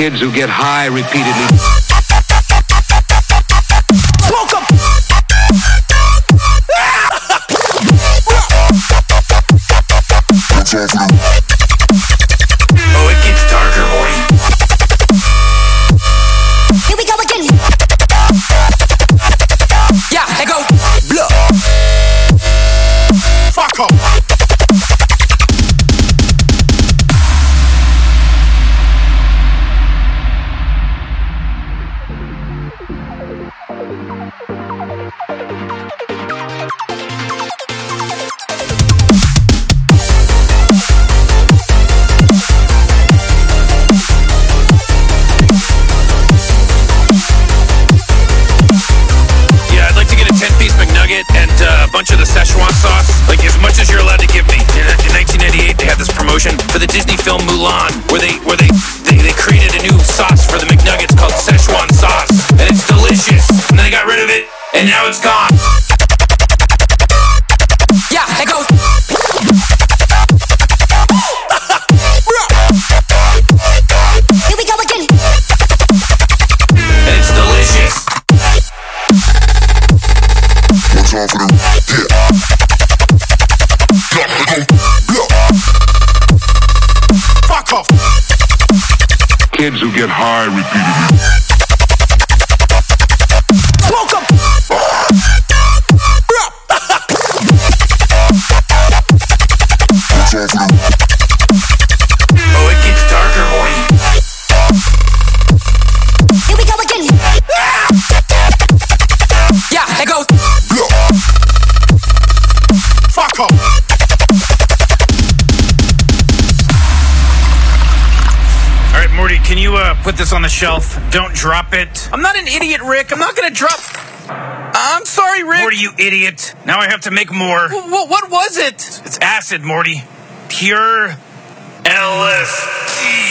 Kids who get high repeatedly. Oh, it gets darker, Morty. Here we go again. Yeah, let go. Szechuan sauce. Like, as much as you're allowed to give me. In, in 1998, they had this promotion for the Disney film Mulan, Kids who get high repeatedly. Smoke can you uh, put this on the shelf? Don't drop it. I'm not an idiot, Rick. I'm not gonna drop. I'm sorry, Rick. Morty, you idiot. Now I have to make more. Wh- what was it? It's acid, Morty. Pure LSD.